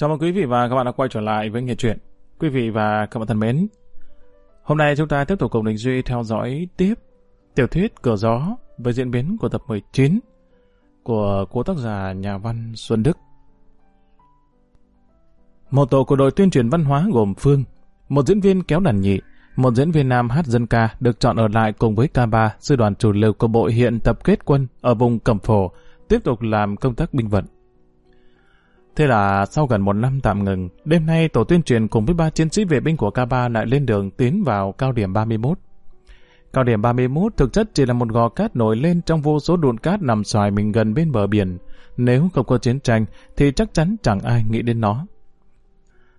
Chào mừng quý vị và các bạn đã quay trở lại với Nghe Chuyện. Quý vị và các bạn thân mến, hôm nay chúng ta tiếp tục cùng Đình Duy theo dõi tiếp tiểu thuyết Cửa Gió với diễn biến của tập 19 của cô tác giả nhà văn Xuân Đức. Một tổ của đội tuyên truyền văn hóa gồm Phương, một diễn viên kéo đàn nhị, một diễn viên nam hát dân ca được chọn ở lại cùng với K3, sư đoàn chủ lực của bộ hiện tập kết quân ở vùng Cẩm Phổ, tiếp tục làm công tác binh vận. Thế là sau gần một năm tạm ngừng, đêm nay tổ tuyên truyền cùng với ba chiến sĩ vệ binh của K3 lại lên đường tiến vào cao điểm 31. Cao điểm 31 thực chất chỉ là một gò cát nổi lên trong vô số đụn cát nằm xoài mình gần bên bờ biển. Nếu không có chiến tranh thì chắc chắn chẳng ai nghĩ đến nó.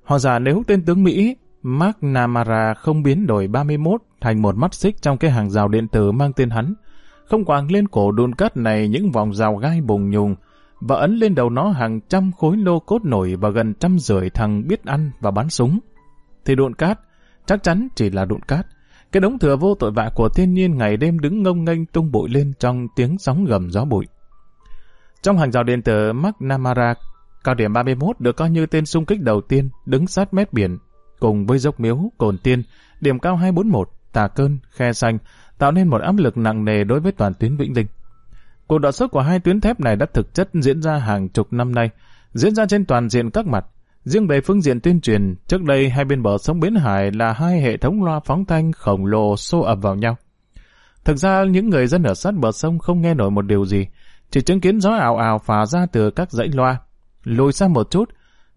Họ giả nếu tên tướng Mỹ Mark Namara không biến đổi 31 thành một mắt xích trong cái hàng rào điện tử mang tên hắn, không quàng lên cổ đun cát này những vòng rào gai bùng nhùng, và ấn lên đầu nó hàng trăm khối lô cốt nổi và gần trăm rưỡi thằng biết ăn và bắn súng. Thì đụn cát, chắc chắn chỉ là đụn cát. Cái đống thừa vô tội vạ của thiên nhiên ngày đêm đứng ngông nghênh tung bụi lên trong tiếng sóng gầm gió bụi. Trong hàng rào điện tử McNamara, cao điểm 31 được coi như tên xung kích đầu tiên đứng sát mét biển, cùng với dốc miếu, cồn tiên, điểm cao 241, tà cơn, khe xanh, tạo nên một áp lực nặng nề đối với toàn tuyến Vĩnh Linh. Cuộc đọ sức của hai tuyến thép này đã thực chất diễn ra hàng chục năm nay, diễn ra trên toàn diện các mặt. Riêng về phương diện tuyên truyền, trước đây hai bên bờ sông Bến Hải là hai hệ thống loa phóng thanh khổng lồ xô ập vào nhau. Thực ra những người dân ở sát bờ sông không nghe nổi một điều gì, chỉ chứng kiến gió ảo ảo phả ra từ các dãy loa. Lùi xa một chút,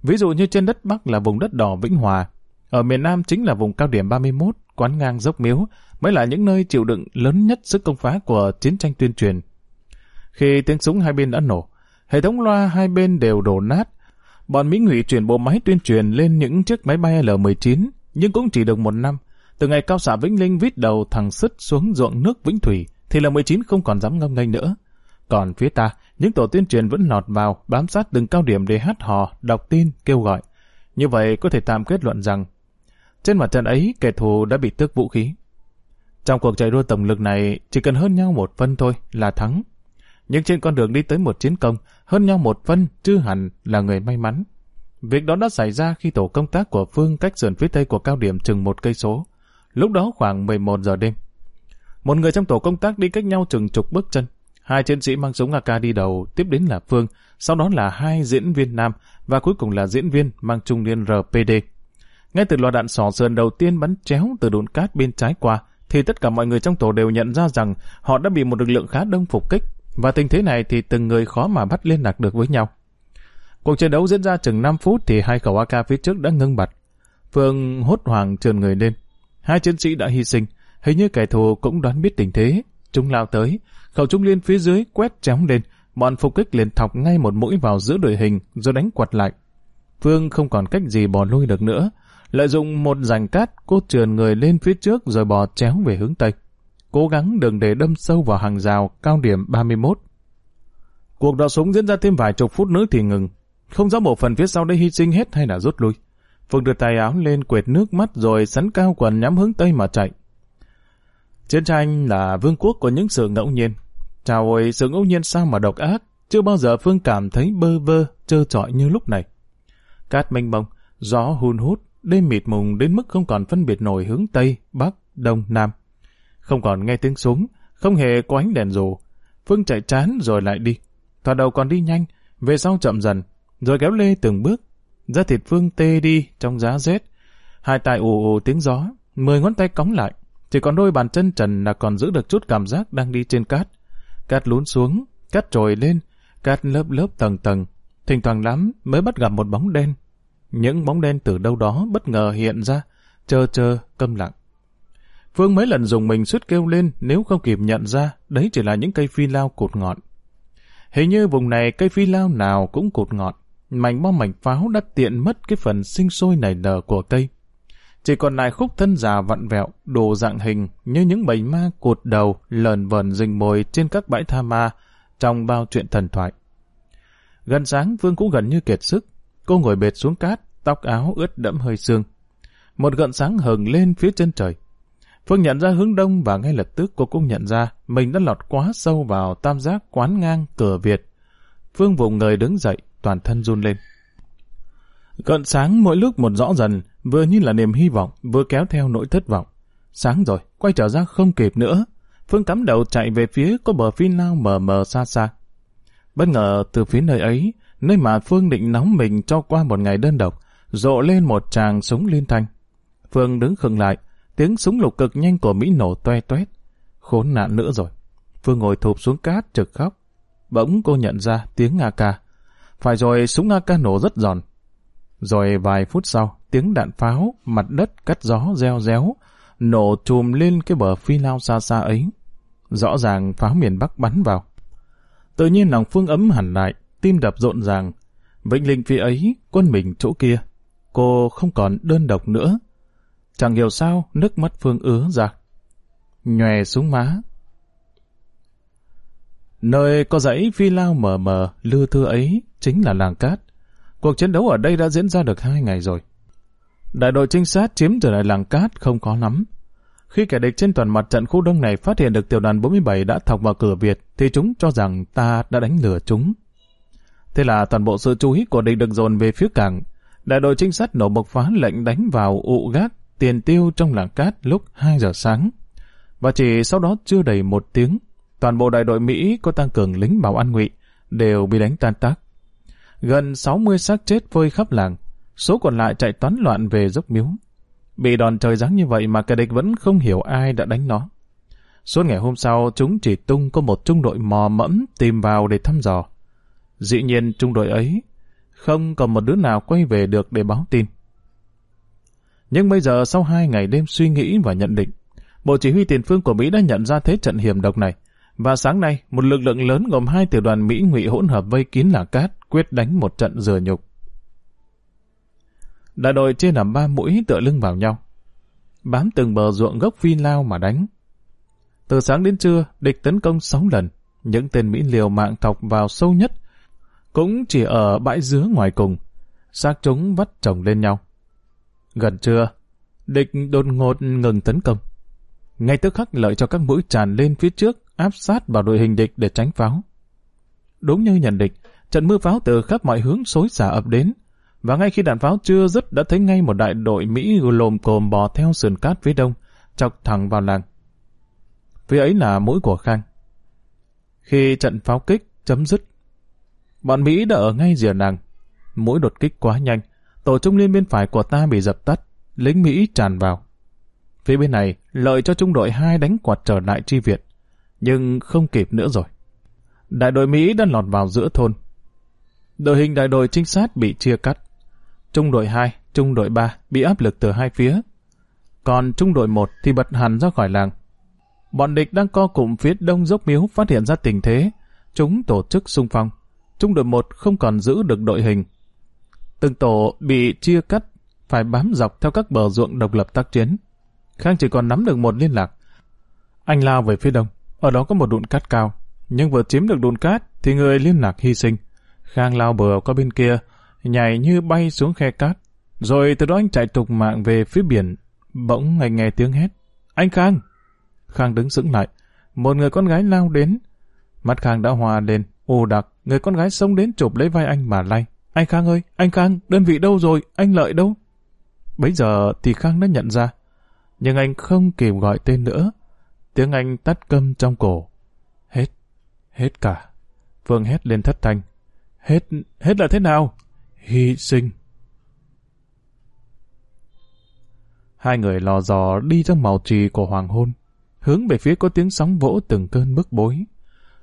ví dụ như trên đất Bắc là vùng đất đỏ Vĩnh Hòa, ở miền Nam chính là vùng cao điểm 31, quán ngang dốc miếu, mới là những nơi chịu đựng lớn nhất sức công phá của chiến tranh tuyên truyền. Khi tiếng súng hai bên đã nổ, hệ thống loa hai bên đều đổ nát. Bọn Mỹ ngụy chuyển bộ máy tuyên truyền lên những chiếc máy bay L-19, nhưng cũng chỉ được một năm. Từ ngày cao xạ Vĩnh Linh vít đầu thằng sứt xuống ruộng nước Vĩnh Thủy, thì L-19 không còn dám ngâm nghênh nữa. Còn phía ta, những tổ tuyên truyền vẫn lọt vào, bám sát từng cao điểm để hát hò, đọc tin, kêu gọi. Như vậy có thể tạm kết luận rằng, trên mặt trận ấy, kẻ thù đã bị tước vũ khí. Trong cuộc chạy đua tổng lực này, chỉ cần hơn nhau một phân thôi là thắng. Nhưng trên con đường đi tới một chiến công, hơn nhau một phân chứ hẳn là người may mắn. Việc đó đã xảy ra khi tổ công tác của Phương cách sườn phía tây của cao điểm chừng một cây số. Lúc đó khoảng 11 giờ đêm. Một người trong tổ công tác đi cách nhau chừng chục bước chân. Hai chiến sĩ mang súng AK đi đầu, tiếp đến là Phương, sau đó là hai diễn viên nam và cuối cùng là diễn viên mang trung niên RPD. Ngay từ loạt đạn sỏ sườn đầu tiên bắn chéo từ đồn cát bên trái qua, thì tất cả mọi người trong tổ đều nhận ra rằng họ đã bị một lực lượng khá đông phục kích, và tình thế này thì từng người khó mà bắt liên lạc được với nhau. Cuộc chiến đấu diễn ra chừng 5 phút thì hai khẩu AK phía trước đã ngưng bật. Phương hốt hoảng trườn người lên. Hai chiến sĩ đã hy sinh, hình như kẻ thù cũng đoán biết tình thế. Chúng lao tới, khẩu trung liên phía dưới quét chéo lên, bọn phục kích liền thọc ngay một mũi vào giữa đội hình rồi đánh quật lại. Phương không còn cách gì bỏ lui được nữa. Lợi dụng một rành cát, cô trườn người lên phía trước rồi bò chéo về hướng Tây cố gắng đừng để đâm sâu vào hàng rào cao điểm 31. Cuộc đọ súng diễn ra thêm vài chục phút nữa thì ngừng. Không rõ bộ phần phía sau đây hy sinh hết hay là rút lui. Phương đưa tay áo lên quệt nước mắt rồi sắn cao quần nhắm hướng Tây mà chạy. Chiến tranh là vương quốc của những sự ngẫu nhiên. Chào ơi, sự ngẫu nhiên sao mà độc ác. Chưa bao giờ Phương cảm thấy bơ vơ, trơ trọi như lúc này. Cát mênh mông, gió hun hút, đêm mịt mùng đến mức không còn phân biệt nổi hướng Tây, Bắc, Đông, Nam không còn nghe tiếng súng, không hề có ánh đèn dù. Phương chạy chán rồi lại đi. Thoạt đầu còn đi nhanh, về sau chậm dần, rồi kéo lê từng bước. Da thịt Phương tê đi trong giá rét. Hai tay ù ù tiếng gió, mười ngón tay cóng lại. Chỉ còn đôi bàn chân trần là còn giữ được chút cảm giác đang đi trên cát. Cát lún xuống, cát trồi lên, cát lớp lớp tầng tầng. Thỉnh thoảng lắm mới bắt gặp một bóng đen. Những bóng đen từ đâu đó bất ngờ hiện ra, chờ chờ, câm lặng. Phương mấy lần dùng mình suýt kêu lên nếu không kịp nhận ra đấy chỉ là những cây phi lao cột ngọn. Hình như vùng này cây phi lao nào cũng cột ngọn, mảnh bom mảnh pháo đã tiện mất cái phần sinh sôi nảy nở của cây. Chỉ còn lại khúc thân già vặn vẹo, đồ dạng hình như những bầy ma cột đầu lờn vờn rình mồi trên các bãi tha ma trong bao chuyện thần thoại. Gần sáng Phương cũng gần như kiệt sức, cô ngồi bệt xuống cát, tóc áo ướt đẫm hơi sương. Một gợn sáng hừng lên phía chân trời. Phương nhận ra hướng đông và ngay lập tức cô cũng nhận ra mình đã lọt quá sâu vào tam giác quán ngang cửa Việt. Phương vùng người đứng dậy, toàn thân run lên. Cận sáng mỗi lúc một rõ dần, vừa như là niềm hy vọng, vừa kéo theo nỗi thất vọng. Sáng rồi, quay trở ra không kịp nữa. Phương cắm đầu chạy về phía có bờ phi lao mờ mờ xa xa. Bất ngờ từ phía nơi ấy, nơi mà Phương định nóng mình cho qua một ngày đơn độc, rộ lên một tràng súng liên thanh. Phương đứng khựng lại, tiếng súng lục cực nhanh của Mỹ nổ toe toét. Khốn nạn nữa rồi. Phương ngồi thụp xuống cát trực khóc. Bỗng cô nhận ra tiếng AK. Phải rồi súng AK nổ rất giòn. Rồi vài phút sau, tiếng đạn pháo, mặt đất cắt gió reo réo, nổ chùm lên cái bờ phi lao xa xa ấy. Rõ ràng pháo miền Bắc bắn vào. Tự nhiên lòng Phương ấm hẳn lại, tim đập rộn ràng. Vĩnh linh phía ấy, quân mình chỗ kia. Cô không còn đơn độc nữa. Chẳng hiểu sao, nước mắt Phương ứa ra. Nhòe xuống má. Nơi có dãy phi lao mờ mờ, lư thư ấy, chính là làng cát. Cuộc chiến đấu ở đây đã diễn ra được hai ngày rồi. Đại đội trinh sát chiếm trở lại làng cát không có lắm. Khi kẻ địch trên toàn mặt trận khu đông này phát hiện được tiểu đoàn 47 đã thọc vào cửa Việt, thì chúng cho rằng ta đã đánh lừa chúng. Thế là toàn bộ sự chú ý của địch được dồn về phía cảng. Đại đội trinh sát nổ bộc phá lệnh đánh vào ụ gác tiền tiêu trong làng cát lúc 2 giờ sáng. Và chỉ sau đó chưa đầy một tiếng, toàn bộ đại đội Mỹ có tăng cường lính bảo an ngụy đều bị đánh tan tác. Gần 60 xác chết vơi khắp làng, số còn lại chạy toán loạn về dốc miếu. Bị đòn trời giáng như vậy mà kẻ địch vẫn không hiểu ai đã đánh nó. Suốt ngày hôm sau, chúng chỉ tung có một trung đội mò mẫm tìm vào để thăm dò. Dĩ nhiên trung đội ấy không còn một đứa nào quay về được để báo tin. Nhưng bây giờ sau hai ngày đêm suy nghĩ và nhận định, Bộ Chỉ huy tiền phương của Mỹ đã nhận ra thế trận hiểm độc này. Và sáng nay, một lực lượng lớn gồm hai tiểu đoàn Mỹ ngụy hỗn hợp vây kín là cát quyết đánh một trận dừa nhục. Đại đội chia làm ba mũi tựa lưng vào nhau. Bám từng bờ ruộng gốc phi lao mà đánh. Từ sáng đến trưa, địch tấn công sáu lần. Những tên Mỹ liều mạng thọc vào sâu nhất, cũng chỉ ở bãi dứa ngoài cùng. xác chúng vắt chồng lên nhau. Gần trưa, địch đột ngột ngừng tấn công. Ngay tức khắc lợi cho các mũi tràn lên phía trước, áp sát vào đội hình địch để tránh pháo. Đúng như nhận địch, trận mưa pháo từ khắp mọi hướng xối xả ập đến, và ngay khi đạn pháo chưa dứt đã thấy ngay một đại đội Mỹ lồm cồm bò theo sườn cát phía đông, chọc thẳng vào làng. Phía ấy là mũi của Khang. Khi trận pháo kích chấm dứt, bọn Mỹ đã ở ngay rìa làng. Mũi đột kích quá nhanh, tổ trung liên bên phải của ta bị dập tắt, lính Mỹ tràn vào. Phía bên này, lợi cho trung đội 2 đánh quạt trở lại chi viện, nhưng không kịp nữa rồi. Đại đội Mỹ đã lọt vào giữa thôn. Đội hình đại đội trinh sát bị chia cắt. Trung đội 2, trung đội 3 bị áp lực từ hai phía. Còn trung đội 1 thì bật hẳn ra khỏi làng. Bọn địch đang co cụm phía đông dốc miếu phát hiện ra tình thế. Chúng tổ chức xung phong. Trung đội 1 không còn giữ được đội hình. Từng tổ bị chia cắt, phải bám dọc theo các bờ ruộng độc lập tác chiến. Khang chỉ còn nắm được một liên lạc. Anh lao về phía đông, ở đó có một đụn cát cao. Nhưng vừa chiếm được đụn cát thì người liên lạc hy sinh. Khang lao bờ qua bên kia, nhảy như bay xuống khe cát. Rồi từ đó anh chạy tục mạng về phía biển. Bỗng anh nghe tiếng hét. Anh Khang! Khang đứng sững lại. Một người con gái lao đến. Mắt Khang đã hòa lên. ù đặc, người con gái xông đến chụp lấy vai anh mà lay. Anh Khang ơi, anh Khang, đơn vị đâu rồi, anh Lợi đâu? Bấy giờ thì Khang đã nhận ra. Nhưng anh không kịp gọi tên nữa. Tiếng anh tắt câm trong cổ. Hết, hết cả. Phương hét lên thất thanh. Hết, hết là thế nào? Hy sinh. Hai người lò dò đi trong màu trì của hoàng hôn, hướng về phía có tiếng sóng vỗ từng cơn bức bối.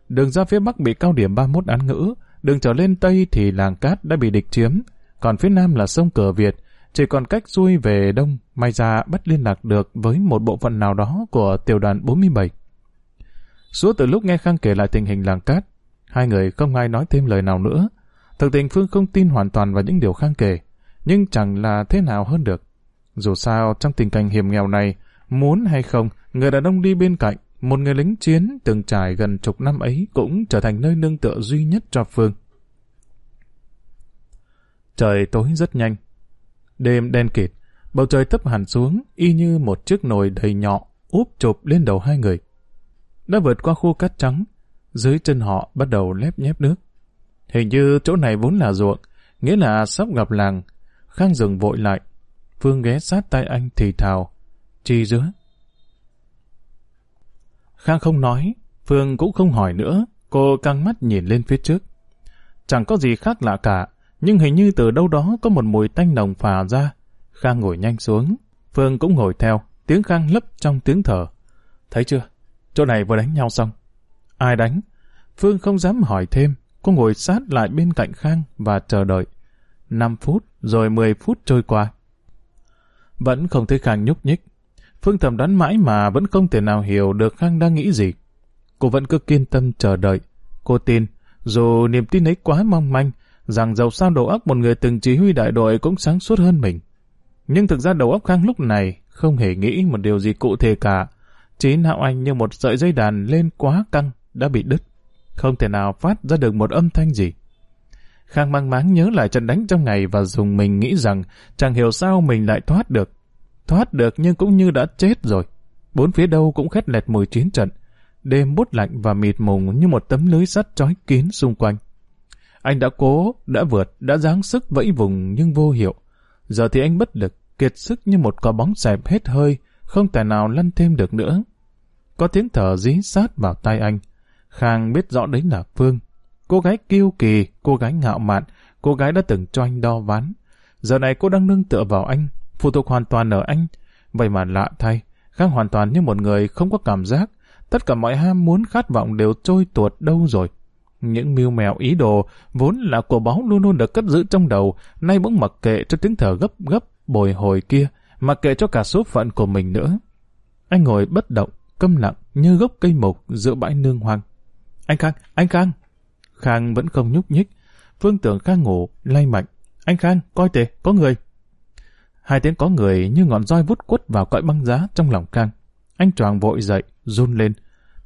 Đường ra phía bắc bị cao điểm 31 án ngữ, đường trở lên tây thì làng cát đã bị địch chiếm, còn phía nam là sông Cờ Việt, chỉ còn cách xuôi về đông, may ra bắt liên lạc được với một bộ phận nào đó của tiểu đoàn 47. Suốt từ lúc nghe Khang kể lại tình hình làng cát, hai người không ai nói thêm lời nào nữa, Thực tình Phương không tin hoàn toàn vào những điều khang kể, nhưng chẳng là thế nào hơn được. Dù sao, trong tình cảnh hiểm nghèo này, muốn hay không, người đàn ông đi bên cạnh, một người lính chiến từng trải gần chục năm ấy cũng trở thành nơi nương tựa duy nhất cho Phương. Trời tối rất nhanh. Đêm đen kịt, bầu trời thấp hẳn xuống, y như một chiếc nồi đầy nhọ, úp chụp lên đầu hai người. Đã vượt qua khu cát trắng, dưới chân họ bắt đầu lép nhép nước. Hình như chỗ này vốn là ruộng, nghĩa là sắp gặp làng. Khang dừng vội lại. Phương ghé sát tay anh thì thào. Chi giữa? Khang không nói, Phương cũng không hỏi nữa, cô căng mắt nhìn lên phía trước. Chẳng có gì khác lạ cả, nhưng hình như từ đâu đó có một mùi tanh nồng phả ra. Khang ngồi nhanh xuống, Phương cũng ngồi theo, tiếng Khang lấp trong tiếng thở. Thấy chưa? Chỗ này vừa đánh nhau xong. Ai đánh? Phương không dám hỏi thêm, cô ngồi sát lại bên cạnh Khang và chờ đợi. 5 phút, rồi 10 phút trôi qua. Vẫn không thấy Khang nhúc nhích. Phương thầm đoán mãi mà vẫn không thể nào hiểu được Khang đang nghĩ gì. Cô vẫn cứ kiên tâm chờ đợi. Cô tin, dù niềm tin ấy quá mong manh, rằng dầu sao đầu óc một người từng chỉ huy đại đội cũng sáng suốt hơn mình. Nhưng thực ra đầu óc Khang lúc này không hề nghĩ một điều gì cụ thể cả. Chỉ não anh như một sợi dây đàn lên quá căng, đã bị đứt. Không thể nào phát ra được một âm thanh gì. Khang mang máng nhớ lại trận đánh trong ngày và dùng mình nghĩ rằng chẳng hiểu sao mình lại thoát được. Thoát được nhưng cũng như đã chết rồi. Bốn phía đâu cũng khét lẹt mùi chiến trận. Đêm bút lạnh và mịt mùng như một tấm lưới sắt trói kín xung quanh. Anh đã cố, đã vượt, đã dáng sức vẫy vùng nhưng vô hiệu. Giờ thì anh bất lực, kiệt sức như một quả bóng xẹp hết hơi, không thể nào lăn thêm được nữa. Có tiếng thở dí sát vào tay anh. Khang biết rõ đấy là Phương. Cô gái kiêu kỳ, cô gái ngạo mạn, cô gái đã từng cho anh đo ván. Giờ này cô đang nương tựa vào anh, phụ thuộc hoàn toàn ở anh. Vậy mà lạ thay, Khang hoàn toàn như một người không có cảm giác. Tất cả mọi ham muốn khát vọng đều trôi tuột đâu rồi. Những mưu mèo ý đồ, vốn là của báu luôn luôn được cất giữ trong đầu, nay bỗng mặc kệ cho tiếng thở gấp gấp, bồi hồi kia, mặc kệ cho cả số phận của mình nữa. Anh ngồi bất động, câm lặng như gốc cây mục giữa bãi nương hoang. Anh Khang, anh Khang! Khang vẫn không nhúc nhích. Phương tưởng Khang ngủ, lay mạnh. Anh Khang, coi tề, có người. Hai tiếng có người như ngọn roi vút quất vào cõi băng giá trong lòng Khang. Anh choàng vội dậy, run lên.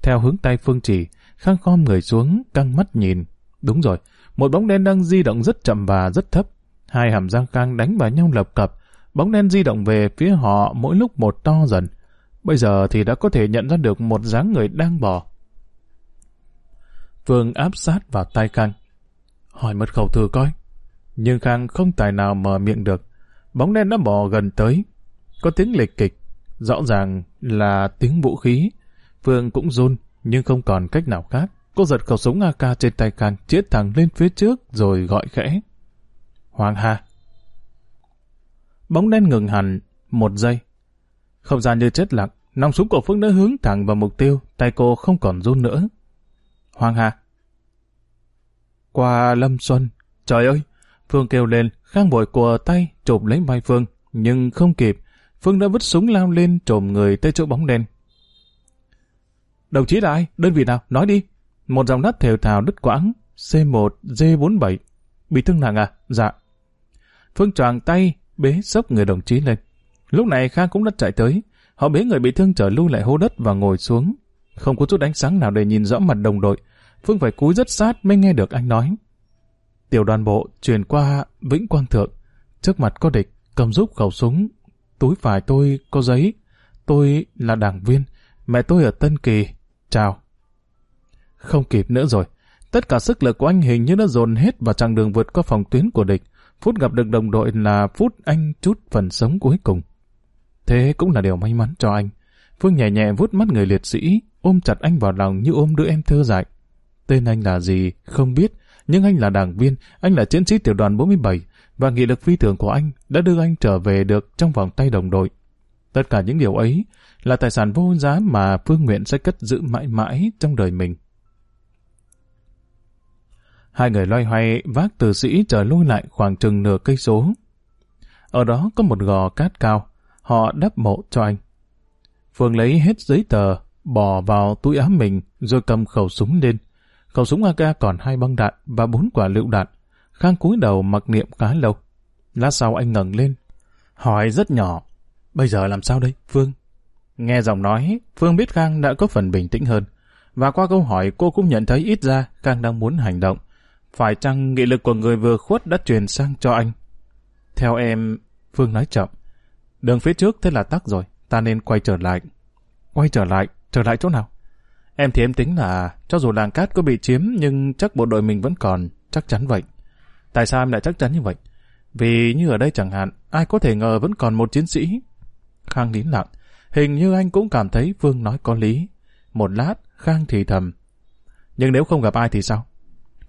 Theo hướng tay Phương chỉ, Khang khom người xuống, căng mắt nhìn. Đúng rồi, một bóng đen đang di động rất chậm và rất thấp. Hai hàm răng Khang đánh vào nhau lập cập. Bóng đen di động về phía họ mỗi lúc một to dần. Bây giờ thì đã có thể nhận ra được một dáng người đang bò. Phương áp sát vào tay Khang. Hỏi mật khẩu thử coi. Nhưng Khang không tài nào mở miệng được. Bóng đen đã bò gần tới. Có tiếng lệch kịch. Rõ ràng là tiếng vũ khí. Phương cũng run, nhưng không còn cách nào khác. Cô giật khẩu súng AK trên tay Khang, chĩa thẳng lên phía trước rồi gọi khẽ. Hoàng Hà. Bóng đen ngừng hẳn, một giây. Không gian như chết lặng, nòng súng của Phương đã hướng thẳng vào mục tiêu, tay cô không còn run nữa. Hoàng Hà. Qua Lâm Xuân. Trời ơi! Phương kêu lên, khang bội của tay chụp lấy vai Phương, nhưng không kịp. Phương đã vứt súng lao lên trồm người tới chỗ bóng đen. Đồng chí là ai? Đơn vị nào? Nói đi. Một dòng đất thều thào đứt quãng. C1, D47. Bị thương nặng à? Dạ. Phương choàng tay, bế sốc người đồng chí lên. Lúc này Khang cũng đã chạy tới. Họ bế người bị thương trở lui lại hô đất và ngồi xuống. Không có chút ánh sáng nào để nhìn rõ mặt đồng đội. Phương phải cúi rất sát mới nghe được anh nói. Tiểu đoàn bộ chuyển qua Vĩnh Quang Thượng. Trước mặt có địch, cầm giúp khẩu súng. Túi phải tôi có giấy. Tôi là đảng viên. Mẹ tôi ở Tân Kỳ. Chào. Không kịp nữa rồi. Tất cả sức lực của anh hình như đã dồn hết vào chặng đường vượt qua phòng tuyến của địch. Phút gặp được đồng đội là phút anh chút phần sống cuối cùng. Thế cũng là điều may mắn cho anh. Phương nhẹ nhẹ vuốt mắt người liệt sĩ, ôm chặt anh vào lòng như ôm đứa em thơ dại. Tên anh là gì, không biết, nhưng anh là đảng viên, anh là chiến sĩ tiểu đoàn 47, và nghị lực phi thường của anh đã đưa anh trở về được trong vòng tay đồng đội. Tất cả những điều ấy là tài sản vô giá mà Phương Nguyện sẽ cất giữ mãi mãi trong đời mình. Hai người loay hoay vác từ sĩ trở lui lại khoảng chừng nửa cây số. Ở đó có một gò cát cao, họ đắp mộ cho anh. Phương lấy hết giấy tờ, bỏ vào túi áo mình rồi cầm khẩu súng lên. Khẩu súng AK còn hai băng đạn và bốn quả lựu đạn. Khang cúi đầu mặc niệm khá lâu. Lát sau anh ngẩng lên. Hỏi rất nhỏ. Bây giờ làm sao đây, Phương? Nghe giọng nói, Phương biết Khang đã có phần bình tĩnh hơn. Và qua câu hỏi cô cũng nhận thấy ít ra Khang đang muốn hành động. Phải chăng nghị lực của người vừa khuất đã truyền sang cho anh? Theo em, Phương nói chậm. Đường phía trước thế là tắc rồi, ta nên quay trở lại. Quay trở lại? Trở lại chỗ nào? Em thì em tính là cho dù làng cát có bị chiếm nhưng chắc bộ đội mình vẫn còn, chắc chắn vậy. Tại sao em lại chắc chắn như vậy? Vì như ở đây chẳng hạn, ai có thể ngờ vẫn còn một chiến sĩ. Khang nín lặng, hình như anh cũng cảm thấy Phương nói có lý. Một lát, Khang thì thầm. Nhưng nếu không gặp ai thì sao?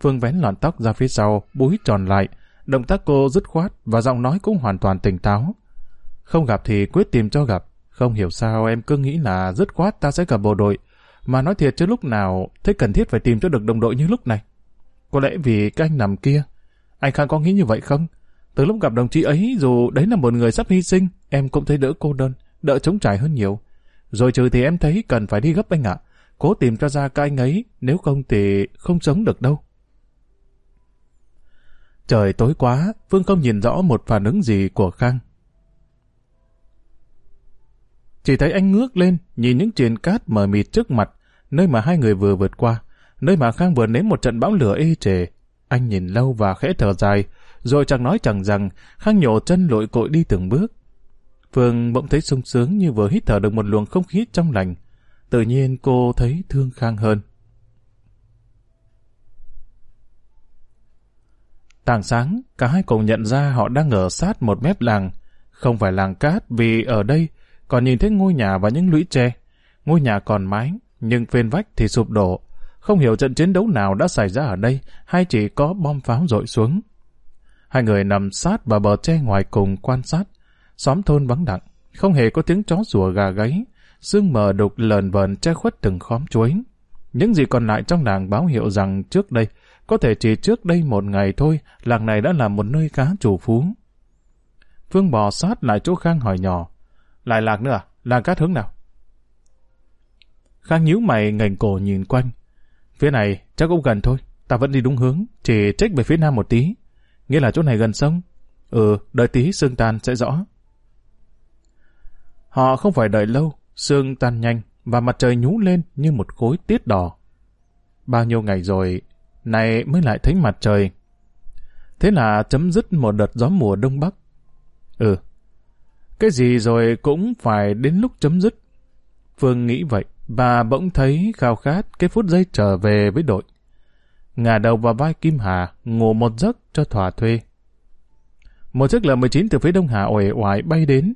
Phương vén lọn tóc ra phía sau, búi tròn lại. Động tác cô dứt khoát và giọng nói cũng hoàn toàn tỉnh táo. Không gặp thì quyết tìm cho gặp. Không hiểu sao em cứ nghĩ là dứt khoát ta sẽ gặp bộ đội. Mà nói thiệt chứ lúc nào thấy cần thiết phải tìm cho được đồng đội như lúc này. Có lẽ vì cái anh nằm kia. Anh Khang có nghĩ như vậy không? Từ lúc gặp đồng chí ấy, dù đấy là một người sắp hy sinh, em cũng thấy đỡ cô đơn, đỡ chống trải hơn nhiều. Rồi trừ thì em thấy cần phải đi gấp anh ạ. Cố tìm cho ra cái anh ấy, nếu không thì không sống được đâu. Trời tối quá, Phương không nhìn rõ một phản ứng gì của Khang. Chỉ thấy anh ngước lên, nhìn những triền cát mờ mịt trước mặt, nơi mà hai người vừa vượt qua, nơi mà Khang vừa nếm một trận bão lửa ê trề. Anh nhìn lâu và khẽ thở dài, rồi chẳng nói chẳng rằng, Khang nhổ chân lội cội đi từng bước. Phương bỗng thấy sung sướng như vừa hít thở được một luồng không khí trong lành. Tự nhiên cô thấy thương Khang hơn. Tàng sáng, cả hai cùng nhận ra họ đang ở sát một mép làng. Không phải làng cát vì ở đây còn nhìn thấy ngôi nhà và những lũy tre. Ngôi nhà còn mái, nhưng phên vách thì sụp đổ. Không hiểu trận chiến đấu nào đã xảy ra ở đây hay chỉ có bom pháo rội xuống. Hai người nằm sát vào bờ tre ngoài cùng quan sát. Xóm thôn vắng lặng, không hề có tiếng chó sủa gà gáy. Sương mờ đục lờn vờn che khuất từng khóm chuối. Những gì còn lại trong làng báo hiệu rằng trước đây, có thể chỉ trước đây một ngày thôi, làng này đã là một nơi cá chủ phú. Phương bò sát lại chỗ Khang hỏi nhỏ. Lại lạc nữa à? Làng cát hướng nào? Khang nhíu mày ngành cổ nhìn quanh. Phía này chắc cũng gần thôi. Ta vẫn đi đúng hướng, chỉ trách về phía nam một tí. Nghĩa là chỗ này gần sông. Ừ, đợi tí sương tan sẽ rõ. Họ không phải đợi lâu, sương tan nhanh và mặt trời nhú lên như một khối tiết đỏ. Bao nhiêu ngày rồi, này mới lại thấy mặt trời. Thế là chấm dứt một đợt gió mùa đông bắc. Ừ, cái gì rồi cũng phải đến lúc chấm dứt. Phương nghĩ vậy, và bỗng thấy khao khát cái phút giây trở về với đội. Ngả đầu vào vai Kim Hà, ngủ một giấc cho thỏa thuê. Một chiếc L-19 từ phía Đông Hà ổi oải bay đến.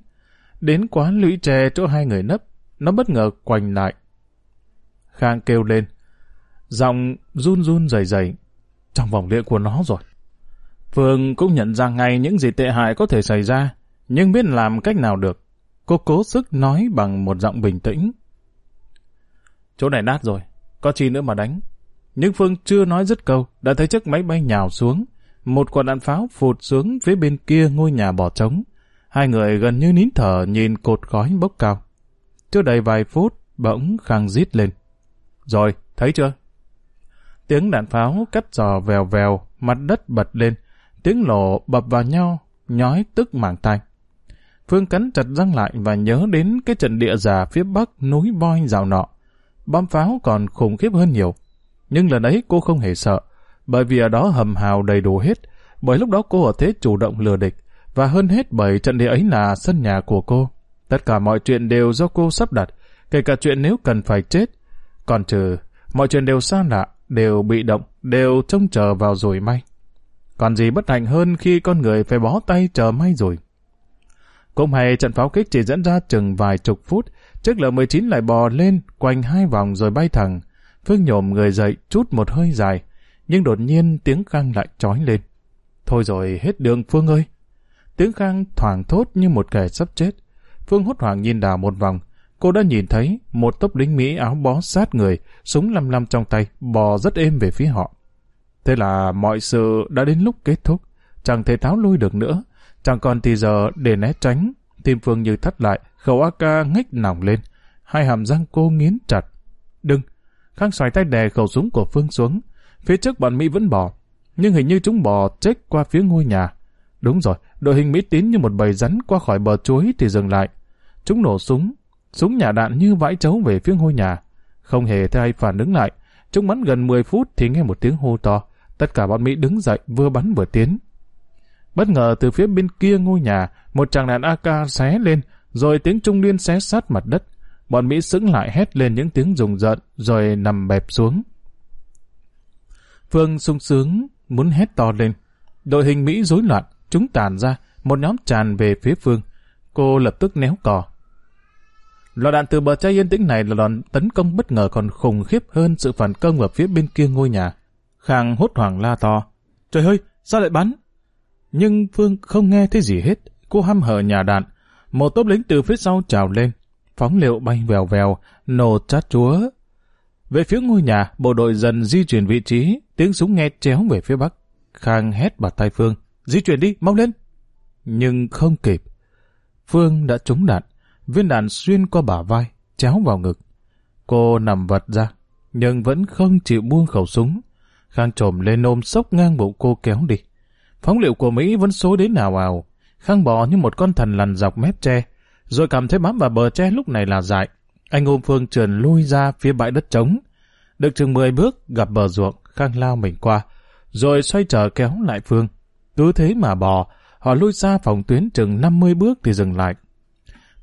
Đến quán lũy tre chỗ hai người nấp, nó bất ngờ quành lại. Khang kêu lên. Giọng run run dày dày. Trong vòng địa của nó rồi. Phương cũng nhận ra ngay những gì tệ hại có thể xảy ra nhưng biết làm cách nào được. Cô cố sức nói bằng một giọng bình tĩnh. Chỗ này nát rồi, có chi nữa mà đánh. Nhưng Phương chưa nói dứt câu, đã thấy chiếc máy bay nhào xuống. Một quả đạn pháo phụt xuống phía bên kia ngôi nhà bỏ trống. Hai người gần như nín thở nhìn cột khói bốc cao. Chưa đầy vài phút, bỗng khang rít lên. Rồi, thấy chưa? Tiếng đạn pháo cắt giò vèo vèo, mặt đất bật lên. Tiếng nổ bập vào nhau, nhói tức mảng tai. Phương cắn chặt răng lại và nhớ đến cái trận địa già phía bắc núi voi rào nọ. Bom pháo còn khủng khiếp hơn nhiều. Nhưng lần ấy cô không hề sợ, bởi vì ở đó hầm hào đầy đủ hết, bởi lúc đó cô ở thế chủ động lừa địch, và hơn hết bởi trận địa ấy là sân nhà của cô. Tất cả mọi chuyện đều do cô sắp đặt, kể cả chuyện nếu cần phải chết. Còn trừ, mọi chuyện đều xa lạ, đều bị động, đều trông chờ vào rồi may. Còn gì bất hạnh hơn khi con người phải bó tay chờ may rồi. Cũng hay trận pháo kích chỉ dẫn ra chừng vài chục phút, chiếc L-19 lại bò lên, quanh hai vòng rồi bay thẳng. Phương nhổm người dậy, chút một hơi dài, nhưng đột nhiên tiếng khang lại trói lên. Thôi rồi, hết đường Phương ơi! Tiếng khang thoảng thốt như một kẻ sắp chết. Phương hốt hoảng nhìn đảo một vòng. Cô đã nhìn thấy một tốc lính Mỹ áo bó sát người, súng lăm lăm trong tay, bò rất êm về phía họ. Thế là mọi sự đã đến lúc kết thúc, chẳng thể tháo lui được nữa. Chẳng còn thì giờ để né tránh, tim Phương như thắt lại, khẩu AK ngách nòng lên. Hai hàm răng cô nghiến chặt. Đừng! Khang xoài tay đè khẩu súng của Phương xuống. Phía trước bọn Mỹ vẫn bò, nhưng hình như chúng bò chết qua phía ngôi nhà. Đúng rồi, đội hình Mỹ tín như một bầy rắn qua khỏi bờ chuối thì dừng lại. Chúng nổ súng, súng nhà đạn như vãi chấu về phía ngôi nhà. Không hề thấy ai phản ứng lại. Chúng bắn gần 10 phút thì nghe một tiếng hô to. Tất cả bọn Mỹ đứng dậy vừa bắn vừa tiến. Bất ngờ từ phía bên kia ngôi nhà, một tràng đàn AK xé lên, rồi tiếng trung liên xé sát mặt đất. Bọn Mỹ sững lại hét lên những tiếng rùng rợn, rồi nằm bẹp xuống. Phương sung sướng, muốn hét to lên. Đội hình Mỹ rối loạn, chúng tàn ra, một nhóm tràn về phía Phương. Cô lập tức néo cò. Loạt đạn từ bờ trai yên tĩnh này là đòn tấn công bất ngờ còn khủng khiếp hơn sự phản công ở phía bên kia ngôi nhà. Khang hốt hoảng la to. Trời ơi, sao lại bắn? Nhưng Phương không nghe thấy gì hết. Cô hăm hở nhà đạn. Một tốp lính từ phía sau trào lên. Phóng liệu bay vèo vèo, nổ chát chúa. Về phía ngôi nhà, bộ đội dần di chuyển vị trí, tiếng súng nghe chéo về phía bắc. Khang hét bà tay Phương. Di chuyển đi, mau lên. Nhưng không kịp. Phương đã trúng đạn. Viên đạn xuyên qua bả vai, chéo vào ngực. Cô nằm vật ra, nhưng vẫn không chịu buông khẩu súng. Khang trồm lên ôm sốc ngang bụng cô kéo đi. Phóng liệu của Mỹ vẫn xối đến nào ào. Khang bò như một con thần lằn dọc mép tre, rồi cảm thấy bám vào bờ tre lúc này là dại. Anh ôm Phương trườn lui ra phía bãi đất trống. Được chừng 10 bước, gặp bờ ruộng, Khang lao mình qua, rồi xoay trở kéo lại Phương. Cứ thế mà bò, họ lui xa phòng tuyến chừng 50 bước thì dừng lại.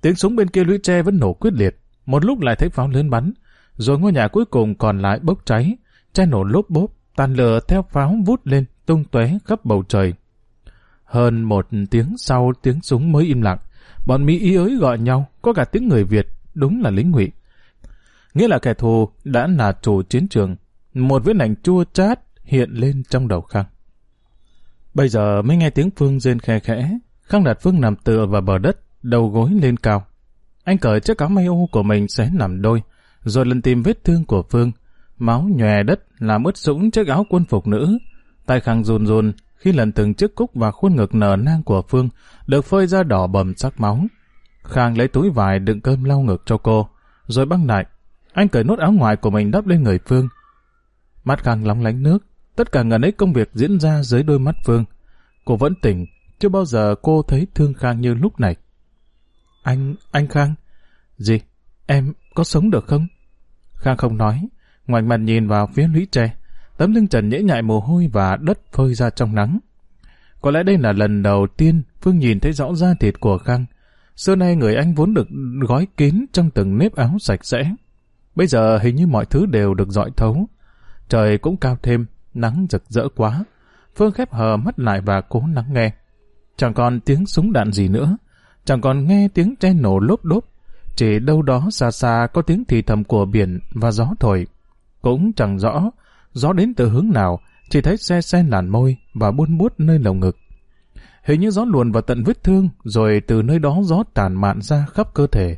Tiếng súng bên kia lũy tre vẫn nổ quyết liệt, một lúc lại thấy pháo lớn bắn, rồi ngôi nhà cuối cùng còn lại bốc cháy, tre nổ lốp bốp, tàn lửa theo pháo vút lên, tung tóe khắp bầu trời. Hơn một tiếng sau tiếng súng mới im lặng, bọn Mỹ ý ới gọi nhau, có cả tiếng người Việt, đúng là lính ngụy. Nghĩa là kẻ thù đã là chủ chiến trường, một vết lạnh chua chát hiện lên trong đầu Khang. Bây giờ mới nghe tiếng Phương rên khe khẽ, Khang đặt Phương nằm tựa vào bờ đất, đầu gối lên cao. Anh cởi chiếc áo may ô của mình xé nằm đôi, rồi lần tìm vết thương của Phương. Máu nhòe đất làm ướt sũng chiếc áo quân phục nữ. Tay Khang run run khi lần từng chiếc cúc và khuôn ngực nở nang của Phương được phơi ra đỏ bầm sắc máu. Khang lấy túi vải đựng cơm lau ngực cho cô, rồi băng lại. Anh cởi nốt áo ngoài của mình đắp lên người Phương. Mắt Khang lóng lánh nước, tất cả ngần ấy công việc diễn ra dưới đôi mắt Phương. Cô vẫn tỉnh, chưa bao giờ cô thấy thương Khang như lúc này. Anh, anh Khang. Gì? Em có sống được không? Khang không nói, ngoảnh mặt nhìn vào phía lũy tre. Tấm lưng trần nhễ nhại mồ hôi và đất phơi ra trong nắng. Có lẽ đây là lần đầu tiên Phương nhìn thấy rõ da thịt của Khang. Xưa nay người anh vốn được gói kín trong từng nếp áo sạch sẽ. Bây giờ hình như mọi thứ đều được dọi thấu. Trời cũng cao thêm, nắng rực rỡ quá. Phương khép hờ mắt lại và cố lắng nghe. Chẳng còn tiếng súng đạn gì nữa chẳng còn nghe tiếng tre nổ lốp đốp, chỉ đâu đó xa xa có tiếng thì thầm của biển và gió thổi. Cũng chẳng rõ, gió đến từ hướng nào, chỉ thấy xe xe làn môi và buôn buốt nơi lồng ngực. Hình như gió luồn vào tận vết thương, rồi từ nơi đó gió tàn mạn ra khắp cơ thể.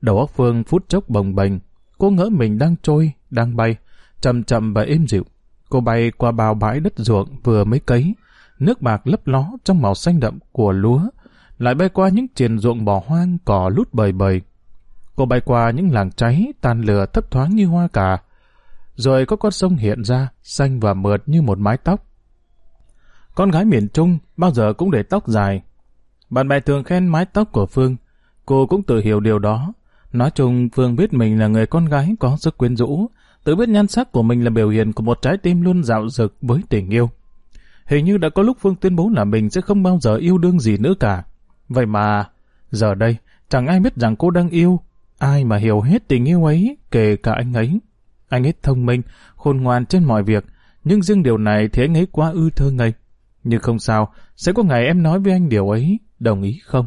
Đầu óc Phương phút chốc bồng bềnh, cô ngỡ mình đang trôi, đang bay, chậm chậm và êm dịu. Cô bay qua bao bãi đất ruộng vừa mới cấy, nước bạc lấp ló trong màu xanh đậm của lúa, lại bay qua những triền ruộng bỏ hoang cỏ lút bời bời. Cô bay qua những làng cháy, tàn lửa thấp thoáng như hoa cà. Rồi có con sông hiện ra, xanh và mượt như một mái tóc. Con gái miền Trung bao giờ cũng để tóc dài. Bạn bè thường khen mái tóc của Phương. Cô cũng tự hiểu điều đó. Nói chung, Phương biết mình là người con gái có sức quyến rũ, tự biết nhan sắc của mình là biểu hiện của một trái tim luôn dạo dực với tình yêu. Hình như đã có lúc Phương tuyên bố là mình sẽ không bao giờ yêu đương gì nữa cả. Vậy mà, giờ đây, chẳng ai biết rằng cô đang yêu. Ai mà hiểu hết tình yêu ấy, kể cả anh ấy. Anh ấy thông minh, khôn ngoan trên mọi việc, nhưng riêng điều này thì anh ấy quá ư thơ ngây. Nhưng không sao, sẽ có ngày em nói với anh điều ấy, đồng ý không?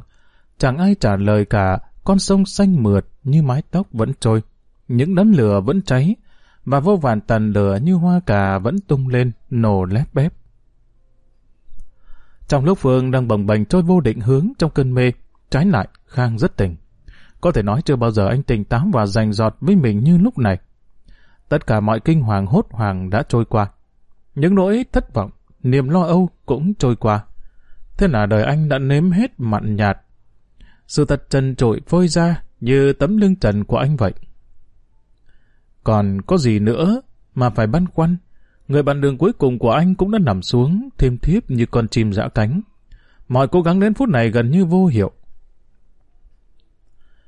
Chẳng ai trả lời cả, con sông xanh mượt như mái tóc vẫn trôi. Những đám lửa vẫn cháy, và vô vàn tàn lửa như hoa cà vẫn tung lên, nổ lép bép. Trong lúc Phương đang bồng bềnh trôi vô định hướng trong cơn mê, trái lại, Khang rất tỉnh. Có thể nói chưa bao giờ anh tỉnh táo và rành giọt với mình như lúc này. Tất cả mọi kinh hoàng hốt hoàng đã trôi qua. Những nỗi thất vọng, niềm lo âu cũng trôi qua. Thế là đời anh đã nếm hết mặn nhạt. Sự thật trần trội phơi ra như tấm lưng trần của anh vậy. Còn có gì nữa mà phải băn khoăn Người bạn đường cuối cùng của anh cũng đã nằm xuống, thêm thiếp như con chim dã cánh. Mọi cố gắng đến phút này gần như vô hiệu.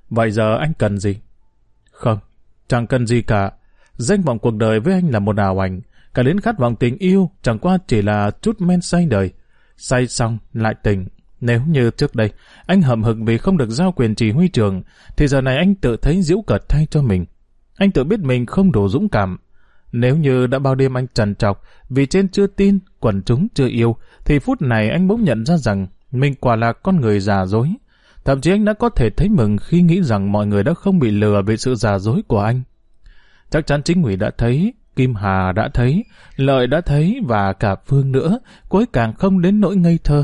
Vậy giờ anh cần gì? Không, chẳng cần gì cả. Danh vọng cuộc đời với anh là một ảo ảnh, cả đến khát vọng tình yêu chẳng qua chỉ là chút men say đời. Say xong lại tỉnh. Nếu như trước đây anh hậm hực vì không được giao quyền chỉ huy trường, thì giờ này anh tự thấy diễu cợt thay cho mình. Anh tự biết mình không đủ dũng cảm, Nếu như đã bao đêm anh trần trọc, vì trên chưa tin, quần chúng chưa yêu, thì phút này anh bỗng nhận ra rằng mình quả là con người già dối. Thậm chí anh đã có thể thấy mừng khi nghĩ rằng mọi người đã không bị lừa về sự giả dối của anh. Chắc chắn chính ủy đã thấy, Kim Hà đã thấy, Lợi đã thấy và cả Phương nữa, cuối càng không đến nỗi ngây thơ.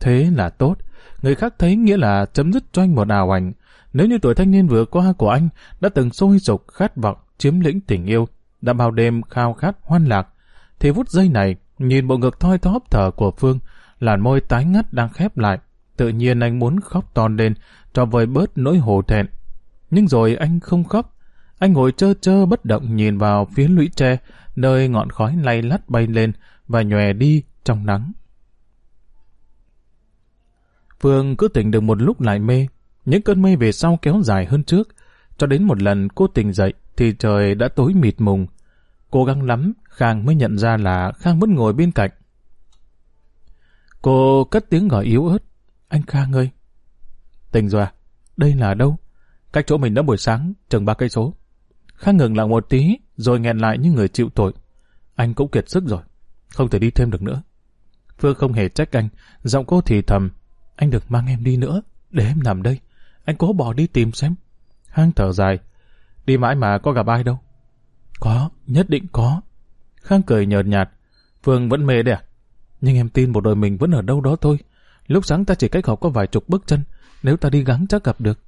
Thế là tốt, người khác thấy nghĩa là chấm dứt cho anh một ảo ảnh. Nếu như tuổi thanh niên vừa qua của anh đã từng sôi sục khát vọng chiếm lĩnh tình yêu, đã bao đêm khao khát hoan lạc, thì phút giây này, nhìn bộ ngực thoi thóp thở của Phương, làn môi tái ngắt đang khép lại, tự nhiên anh muốn khóc to lên, cho vơi bớt nỗi hổ thẹn. Nhưng rồi anh không khóc, anh ngồi chơ chơ bất động nhìn vào phía lũy tre, nơi ngọn khói lay lắt bay lên và nhòe đi trong nắng. Phương cứ tỉnh được một lúc lại mê, những cơn mê về sau kéo dài hơn trước, cho đến một lần cô tỉnh dậy thì trời đã tối mịt mùng. Cố gắng lắm, Khang mới nhận ra là Khang vẫn ngồi bên cạnh. Cô cất tiếng gọi yếu ớt. Anh Khang ơi! Tỉnh rồi à? Đây là đâu? Cách chỗ mình đã buổi sáng, chừng ba cây số. Khang ngừng lại một tí, rồi nghẹn lại như người chịu tội. Anh cũng kiệt sức rồi, không thể đi thêm được nữa. Phương không hề trách anh, giọng cô thì thầm. Anh đừng mang em đi nữa, để em nằm đây. Anh cố bỏ đi tìm xem. Khang thở dài. Đi mãi mà có gặp ai đâu. Có, nhất định có. Khang cười nhợt nhạt. Phương vẫn mê đấy à? Nhưng em tin một đời mình vẫn ở đâu đó thôi. Lúc sáng ta chỉ cách học có vài chục bước chân. Nếu ta đi gắng chắc gặp được.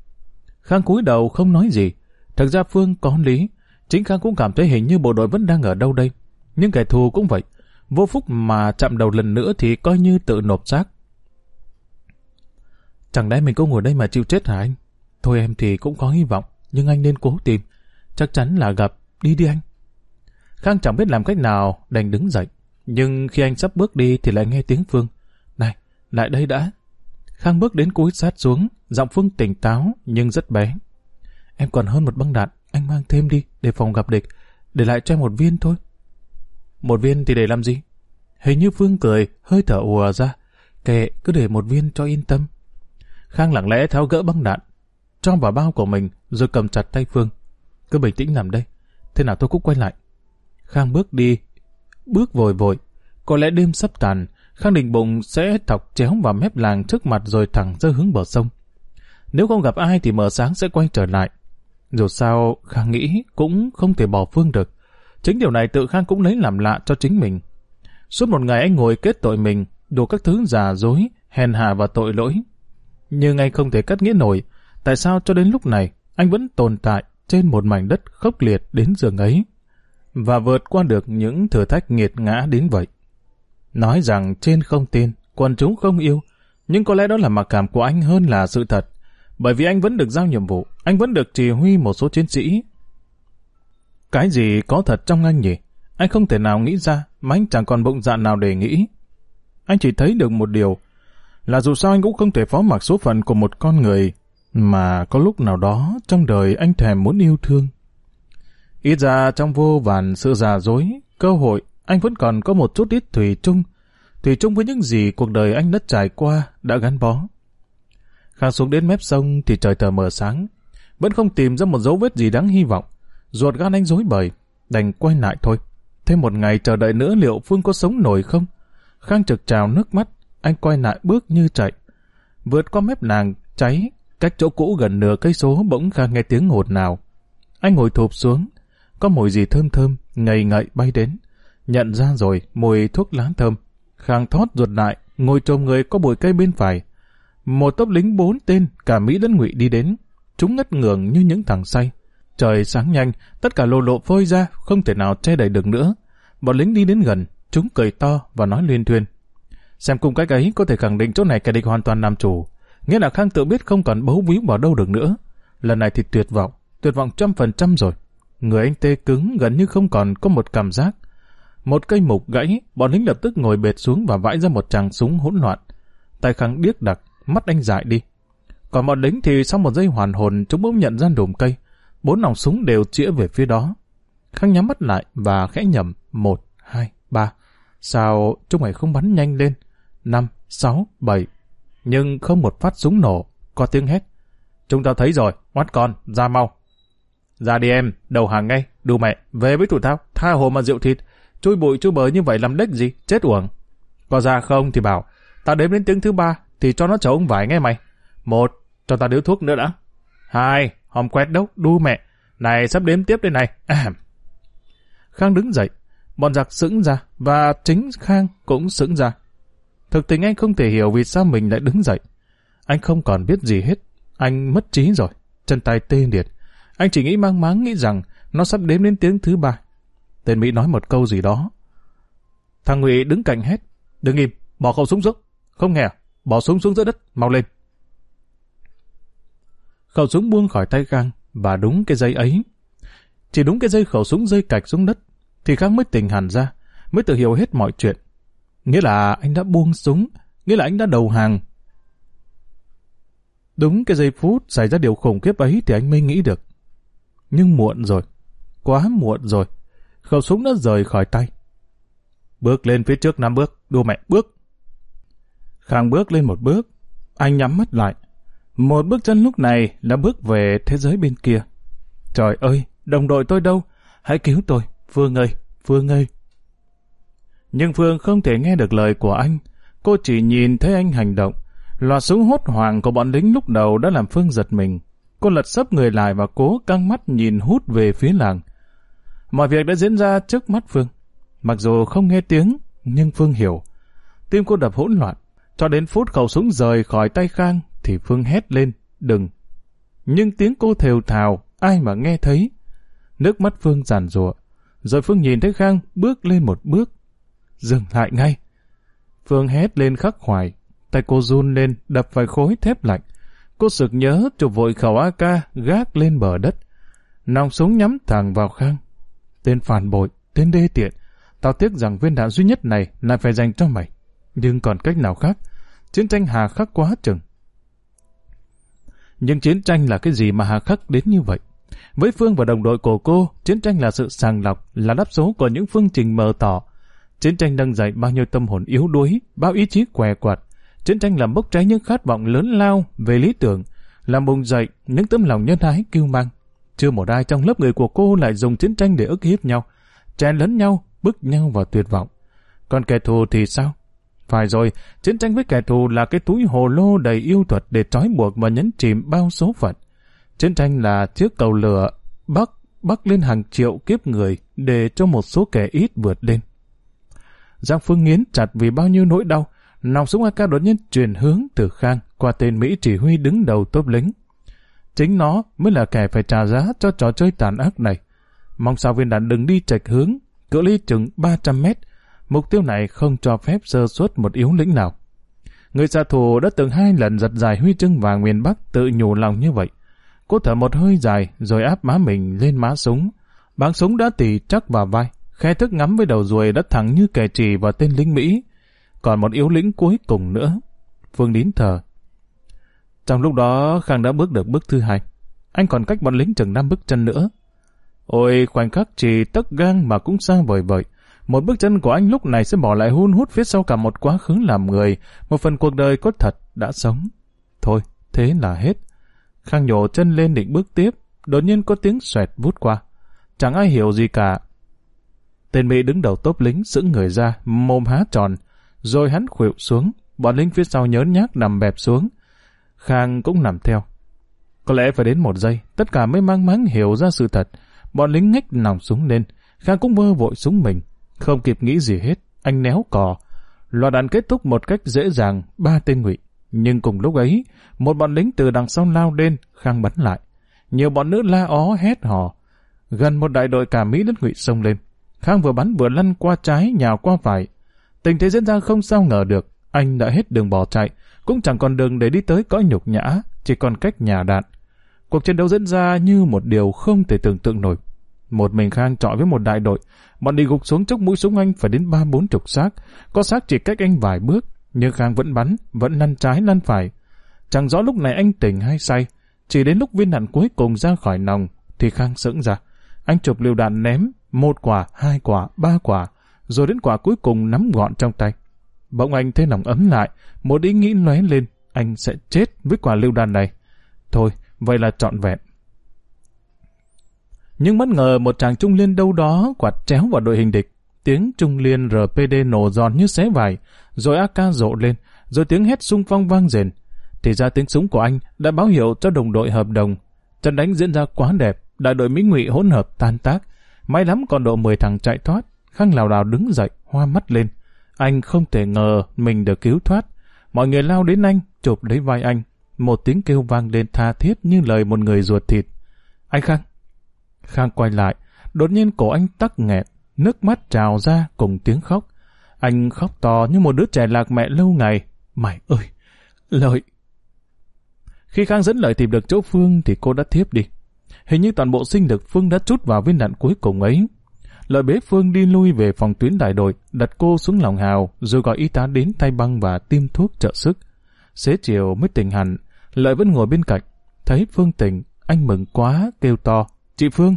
Khang cúi đầu không nói gì. Thật ra Phương có lý. Chính Khang cũng cảm thấy hình như bộ đội vẫn đang ở đâu đây. Nhưng kẻ thù cũng vậy. Vô phúc mà chạm đầu lần nữa thì coi như tự nộp xác. Chẳng lẽ mình cũng ngồi đây mà chịu chết hả anh? Thôi em thì cũng có hy vọng, nhưng anh nên cố tìm. Chắc chắn là gặp. Đi đi anh. Khang chẳng biết làm cách nào, đành đứng dậy. Nhưng khi anh sắp bước đi thì lại nghe tiếng Phương. Này, lại đây đã. Khang bước đến cúi sát xuống, giọng Phương tỉnh táo nhưng rất bé. Em còn hơn một băng đạn, anh mang thêm đi để phòng gặp địch. Để lại cho em một viên thôi. Một viên thì để làm gì? Hình như Phương cười, hơi thở ùa ra. Kệ, cứ để một viên cho yên tâm. Khang lặng lẽ tháo gỡ băng đạn, cho vào bao của mình rồi cầm chặt tay Phương. Cứ bình tĩnh nằm đây. Thế nào tôi cũng quay lại. Khang bước đi, bước vội vội. Có lẽ đêm sắp tàn, Khang định bụng sẽ thọc chéo vào mép làng trước mặt rồi thẳng ra hướng bờ sông. Nếu không gặp ai thì mở sáng sẽ quay trở lại. Dù sao, Khang nghĩ cũng không thể bỏ Phương được. Chính điều này tự Khang cũng lấy làm lạ cho chính mình. Suốt một ngày anh ngồi kết tội mình, đủ các thứ giả dối, hèn hạ và tội lỗi. Nhưng anh không thể cắt nghĩa nổi, tại sao cho đến lúc này anh vẫn tồn tại trên một mảnh đất khốc liệt đến giường ấy và vượt qua được những thử thách nghiệt ngã đến vậy. Nói rằng trên không tin, quần chúng không yêu, nhưng có lẽ đó là mặc cảm của anh hơn là sự thật. Bởi vì anh vẫn được giao nhiệm vụ, anh vẫn được chỉ huy một số chiến sĩ. Cái gì có thật trong anh nhỉ? Anh không thể nào nghĩ ra, mà anh chẳng còn bụng dạ nào để nghĩ. Anh chỉ thấy được một điều, là dù sao anh cũng không thể phó mặc số phận của một con người, mà có lúc nào đó trong đời anh thèm muốn yêu thương. Ít ra trong vô vàn sự già dối, cơ hội, anh vẫn còn có một chút ít thủy chung, thủy chung với những gì cuộc đời anh đã trải qua, đã gắn bó. Khang xuống đến mép sông thì trời tờ mờ sáng, vẫn không tìm ra một dấu vết gì đáng hy vọng. Ruột gan anh rối bời, đành quay lại thôi. Thêm một ngày chờ đợi nữa liệu Phương có sống nổi không? Khang trực trào nước mắt, anh quay lại bước như chạy. Vượt qua mép nàng, cháy, cách chỗ cũ gần nửa cây số bỗng Khang nghe tiếng hột nào. Anh ngồi thụp xuống, có mùi gì thơm thơm, ngầy ngậy bay đến. Nhận ra rồi, mùi thuốc lá thơm. Khang thót ruột lại, ngồi trồm người có bụi cây bên phải. Một tốp lính bốn tên, cả Mỹ lẫn Ngụy đi đến. Chúng ngất ngường như những thằng say. Trời sáng nhanh, tất cả lộ lộ phơi ra, không thể nào che đậy được nữa. Bọn lính đi đến gần, chúng cười to và nói liên thuyên. Xem cung cách ấy có thể khẳng định chỗ này kẻ địch hoàn toàn làm chủ. Nghĩa là Khang tự biết không còn bấu víu vào đâu được nữa. Lần này thì tuyệt vọng, tuyệt vọng trăm phần trăm rồi. Người anh tê cứng gần như không còn có một cảm giác. Một cây mục gãy, bọn lính lập tức ngồi bệt xuống và vãi ra một tràng súng hỗn loạn. Tay Khang điếc đặc, mắt anh dại đi. Còn bọn lính thì sau một giây hoàn hồn chúng bỗng nhận ra đùm cây. Bốn nòng súng đều chĩa về phía đó. Khang nhắm mắt lại và khẽ nhầm một, hai, ba. Sao chúng mày không bắn nhanh lên? Năm, sáu, bảy. Nhưng không một phát súng nổ, có tiếng hét. Chúng ta thấy rồi, oát con, ra mau. Ra đi em, đầu hàng ngay, đù mẹ, về với tụi tao, tha hồ mà rượu thịt. Chui bụi chui bờ như vậy làm đếch gì, chết uổng. Có ra không thì bảo, tao đếm đến tiếng thứ ba, thì cho nó chở ông vải nghe mày. Một, cho ta điếu thuốc nữa đã. Hai, hòm quét đâu, đu mẹ. Này, sắp đếm tiếp đây này. Khang đứng dậy, bọn giặc sững ra, và chính Khang cũng sững ra. Thực tình anh không thể hiểu vì sao mình lại đứng dậy. Anh không còn biết gì hết. Anh mất trí rồi, chân tay tê liệt. Anh chỉ nghĩ mang máng nghĩ rằng nó sắp đếm đến tiếng thứ ba. Tên Mỹ nói một câu gì đó. Thằng Ngụy đứng cạnh hết Đừng im, bỏ khẩu súng xuống. Không nghe à? Bỏ súng xuống giữa đất, mau lên. Khẩu súng buông khỏi tay Khang, và đúng cái dây ấy. Chỉ đúng cái dây khẩu súng rơi cạch xuống đất, thì Khang mới tỉnh hẳn ra, mới tự hiểu hết mọi chuyện. Nghĩa là anh đã buông súng, nghĩa là anh đã đầu hàng. Đúng cái giây phút xảy ra điều khủng khiếp ấy thì anh mới nghĩ được. Nhưng muộn rồi, quá muộn rồi. Khẩu súng đã rời khỏi tay. Bước lên phía trước năm bước, đua mẹ bước. Khang bước lên một bước, anh nhắm mắt lại. Một bước chân lúc này là bước về thế giới bên kia. Trời ơi, đồng đội tôi đâu? Hãy cứu tôi, Phương ơi, Phương ơi. Nhưng Phương không thể nghe được lời của anh. Cô chỉ nhìn thấy anh hành động. Loạt súng hốt hoảng của bọn lính lúc đầu đã làm Phương giật mình. Cô lật sấp người lại và cố căng mắt nhìn hút về phía làng. Mọi việc đã diễn ra trước mắt Phương. Mặc dù không nghe tiếng, nhưng Phương hiểu. Tim cô đập hỗn loạn. Cho đến phút khẩu súng rời khỏi tay Khang, thì Phương hét lên, đừng. Nhưng tiếng cô thều thào, ai mà nghe thấy. Nước mắt Phương giàn rụa. Rồi Phương nhìn thấy Khang bước lên một bước. Dừng lại ngay. Phương hét lên khắc khoải. Tay cô run lên, đập vài khối thép lạnh. Cô sực nhớ chụp vội khẩu AK gác lên bờ đất. Nòng súng nhắm thẳng vào Khang. Tên phản bội, tên đê tiện. Tao tiếc rằng viên đạn duy nhất này lại phải dành cho mày. Nhưng còn cách nào khác? Chiến tranh hà khắc quá chừng. Nhưng chiến tranh là cái gì mà hà khắc đến như vậy? Với Phương và đồng đội của cô, chiến tranh là sự sàng lọc, là đáp số của những phương trình mờ tỏ. Chiến tranh nâng dậy bao nhiêu tâm hồn yếu đuối, bao ý chí què quạt. Chiến tranh làm bốc cháy những khát vọng lớn lao về lý tưởng, làm bùng dậy những tấm lòng nhân ái kêu mang. Chưa một ai trong lớp người của cô lại dùng chiến tranh để ức hiếp nhau, chen lấn nhau, bức nhau vào tuyệt vọng. Còn kẻ thù thì sao? Phải rồi, chiến tranh với kẻ thù là cái túi hồ lô đầy yêu thuật để trói buộc và nhấn chìm bao số phận. Chiến tranh là chiếc cầu lửa bắc bắc lên hàng triệu kiếp người để cho một số kẻ ít vượt lên. Giang Phương nghiến chặt vì bao nhiêu nỗi đau, nòng súng AK đột nhiên chuyển hướng từ Khang qua tên Mỹ chỉ huy đứng đầu tốp lính. Chính nó mới là kẻ phải trả giá cho trò chơi tàn ác này. Mong sao viên đạn đừng đi chệch hướng, cự ly chừng 300 mét. Mục tiêu này không cho phép sơ suất một yếu lĩnh nào. Người xạ thủ đã từng hai lần giật dài huy chương vàng miền Bắc tự nhủ lòng như vậy. Cô thở một hơi dài rồi áp má mình lên má súng. Báng súng đã tỉ chắc vào vai. Khe thức ngắm với đầu ruồi đã thẳng như kẻ trì vào tên lính Mỹ. Còn một yếu lĩnh cuối cùng nữa. Phương nín thở. Trong lúc đó, Khang đã bước được bước thứ hai. Anh còn cách bọn lính chừng năm bước chân nữa. Ôi, khoảnh khắc chỉ tấc gang mà cũng xa vời vợi. Một bước chân của anh lúc này sẽ bỏ lại hun hút phía sau cả một quá khứ làm người, một phần cuộc đời có thật đã sống. Thôi, thế là hết. Khang nhổ chân lên định bước tiếp, đột nhiên có tiếng xoẹt vút qua. Chẳng ai hiểu gì cả. Tên Mỹ đứng đầu tốp lính sững người ra, mồm há tròn, rồi hắn khuỵu xuống, bọn lính phía sau nhớn nhác nằm bẹp xuống. Khang cũng nằm theo. Có lẽ phải đến một giây, tất cả mới mang máng hiểu ra sự thật. Bọn lính ngách nòng súng lên, Khang cũng vơ vội súng mình. Không kịp nghĩ gì hết, anh néo cò. Loạt đạn kết thúc một cách dễ dàng, ba tên ngụy. Nhưng cùng lúc ấy, một bọn lính từ đằng sau lao lên, Khang bắn lại. Nhiều bọn nữ la ó hét hò. Gần một đại đội cả Mỹ đất ngụy xông lên. Khang vừa bắn vừa lăn qua trái, nhào qua phải. Tình thế diễn ra không sao ngờ được. Anh đã hết đường bỏ chạy, cũng chẳng còn đường để đi tới cõi nhục nhã, chỉ còn cách nhà đạn. Cuộc chiến đấu diễn ra như một điều không thể tưởng tượng nổi. Một mình Khang trọi với một đại đội, bọn đi gục xuống chốc mũi súng anh phải đến ba bốn chục xác, có xác chỉ cách anh vài bước, nhưng Khang vẫn bắn, vẫn lăn trái lăn phải. Chẳng rõ lúc này anh tỉnh hay say, chỉ đến lúc viên đạn cuối cùng ra khỏi nòng, thì Khang sững ra. Anh chụp liều đạn ném, một quả, hai quả, ba quả, rồi đến quả cuối cùng nắm gọn trong tay. Bỗng anh thấy lòng ấm lại, một ý nghĩ lóe lên, anh sẽ chết với quả liều đạn này. Thôi, vậy là trọn vẹn. Nhưng bất ngờ một chàng trung liên đâu đó quạt chéo vào đội hình địch. Tiếng trung liên RPD nổ giòn như xé vải, rồi AK rộ lên, rồi tiếng hét xung phong vang rền. Thì ra tiếng súng của anh đã báo hiệu cho đồng đội hợp đồng. Trận đánh diễn ra quá đẹp, đại đội Mỹ Ngụy hỗn hợp tan tác. May lắm còn độ 10 thằng chạy thoát, Khang lào đào đứng dậy, hoa mắt lên. Anh không thể ngờ mình được cứu thoát. Mọi người lao đến anh, chụp lấy vai anh. Một tiếng kêu vang lên tha thiết như lời một người ruột thịt. Anh Khang. Khang quay lại, đột nhiên cổ anh tắc nghẹn, nước mắt trào ra cùng tiếng khóc. Anh khóc to như một đứa trẻ lạc mẹ lâu ngày. Mày ơi, lợi. Khi Khang dẫn lời tìm được chỗ Phương thì cô đã thiếp đi. Hình như toàn bộ sinh lực Phương đã trút vào viên đạn cuối cùng ấy. Lợi bế Phương đi lui về phòng tuyến đại đội, đặt cô xuống lòng hào, rồi gọi y tá đến tay băng và tiêm thuốc trợ sức. Xế chiều mới tỉnh hẳn, Lợi vẫn ngồi bên cạnh. Thấy Phương tỉnh, anh mừng quá, kêu to. Chị Phương!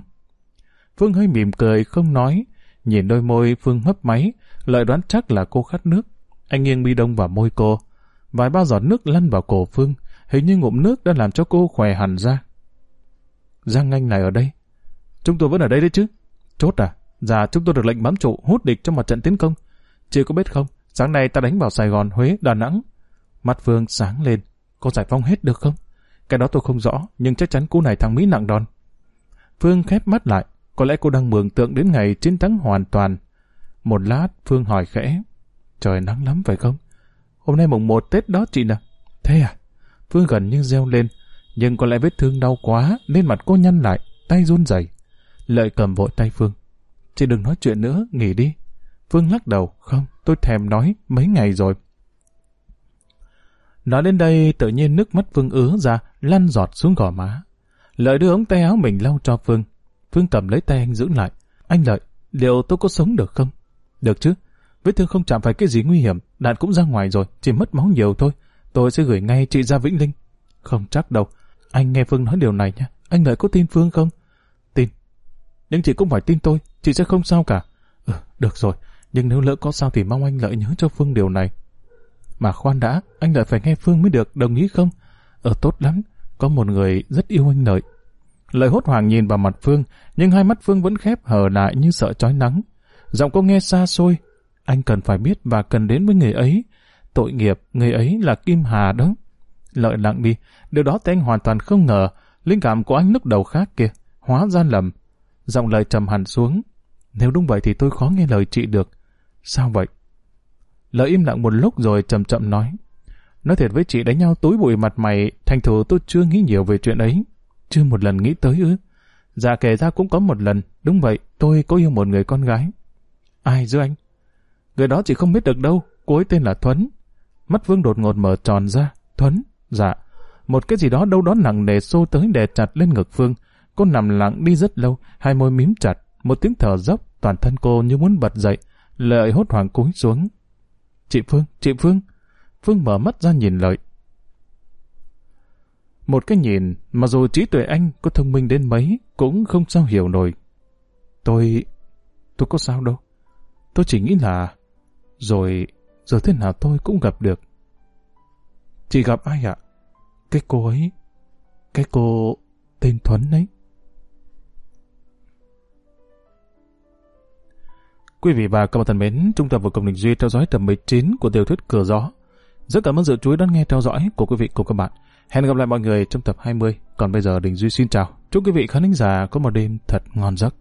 Phương hơi mỉm cười, không nói. Nhìn đôi môi Phương hấp máy, Lợi đoán chắc là cô khát nước. Anh nghiêng mi đông vào môi cô. Vài bao giọt nước lăn vào cổ Phương, hình như ngụm nước đã làm cho cô khỏe hẳn ra. Giang Anh này ở đây. Chúng tôi vẫn ở đây đấy chứ. Chốt à? Dạ, chúng tôi được lệnh bám trụ, hút địch trong một trận tiến công. Chị có biết không, sáng nay ta đánh vào Sài Gòn, Huế, Đà Nẵng. Mặt Phương sáng lên. Có giải phóng hết được không? Cái đó tôi không rõ, nhưng chắc chắn cú này thằng Mỹ nặng đòn. Phương khép mắt lại, có lẽ cô đang mường tượng đến ngày chiến thắng hoàn toàn. Một lát, Phương hỏi khẽ. Trời nắng lắm phải không? Hôm nay mùng một Tết đó chị nè. Thế à? Phương gần như reo lên, nhưng có lẽ vết thương đau quá nên mặt cô nhăn lại, tay run rẩy. Lợi cầm vội tay Phương. Chị đừng nói chuyện nữa, nghỉ đi. Phương lắc đầu, không, tôi thèm nói, mấy ngày rồi. Nói đến đây, tự nhiên nước mắt Phương ứa ra, lăn giọt xuống gò má. Lợi đưa ống tay áo mình lau cho Phương. Phương cầm lấy tay anh giữ lại. Anh Lợi, liệu tôi có sống được không? Được chứ. Vết thương không chạm phải cái gì nguy hiểm, đạn cũng ra ngoài rồi, chỉ mất máu nhiều thôi. Tôi sẽ gửi ngay chị ra Vĩnh Linh. Không chắc đâu. Anh nghe Phương nói điều này nhé. Anh Lợi có tin Phương không? Tin. Nhưng chị cũng phải tin tôi, chị sẽ không sao cả. Ừ, được rồi. Nhưng nếu lỡ có sao thì mong anh Lợi nhớ cho Phương điều này. Mà khoan đã, anh Lợi phải nghe Phương mới được, đồng ý không? Ờ tốt lắm, có một người rất yêu anh Lợi. Lợi hốt hoảng nhìn vào mặt Phương, nhưng hai mắt Phương vẫn khép hờ lại như sợ chói nắng. Giọng cô nghe xa xôi, anh cần phải biết và cần đến với người ấy. Tội nghiệp, người ấy là Kim Hà đó. Lợi lặng đi, điều đó thì anh hoàn toàn không ngờ. Linh cảm của anh lúc đầu khác kìa, hóa ra lầm. Giọng lời trầm hẳn xuống. Nếu đúng vậy thì tôi khó nghe lời chị được. Sao vậy? Lợi im lặng một lúc rồi chậm chậm nói. Nói thiệt với chị đánh nhau túi bụi mặt mày, thành thử tôi chưa nghĩ nhiều về chuyện ấy. Chưa một lần nghĩ tới ư. Dạ kể ra cũng có một lần, đúng vậy, tôi có yêu một người con gái. Ai giữa anh? Người đó chị không biết được đâu, cô ấy tên là Thuấn. Mắt Vương đột ngột mở tròn ra. Thuấn? Dạ. Một cái gì đó đâu đó nặng nề xô tới đè chặt lên ngực Phương. Cô nằm lặng đi rất lâu, hai môi mím chặt, một tiếng thở dốc, toàn thân cô như muốn bật dậy. Lợi hốt hoảng cúi xuống, Chị Phương, chị Phương. Phương mở mắt ra nhìn lợi. Một cái nhìn mà dù trí tuệ anh có thông minh đến mấy cũng không sao hiểu nổi. Tôi... tôi có sao đâu. Tôi chỉ nghĩ là... Rồi... giờ thế nào tôi cũng gặp được. Chị gặp ai ạ? Cái cô ấy... Cái cô... tên Thuấn ấy. Quý vị và các bạn thân mến, chúng ta vừa cùng Đình Duy theo dõi tập 19 của tiểu thuyết Cửa Gió. Rất cảm ơn sự chú ý đón nghe theo dõi của quý vị cùng các bạn. Hẹn gặp lại mọi người trong tập 20. Còn bây giờ Đình Duy xin chào. Chúc quý vị khán giả có một đêm thật ngon giấc.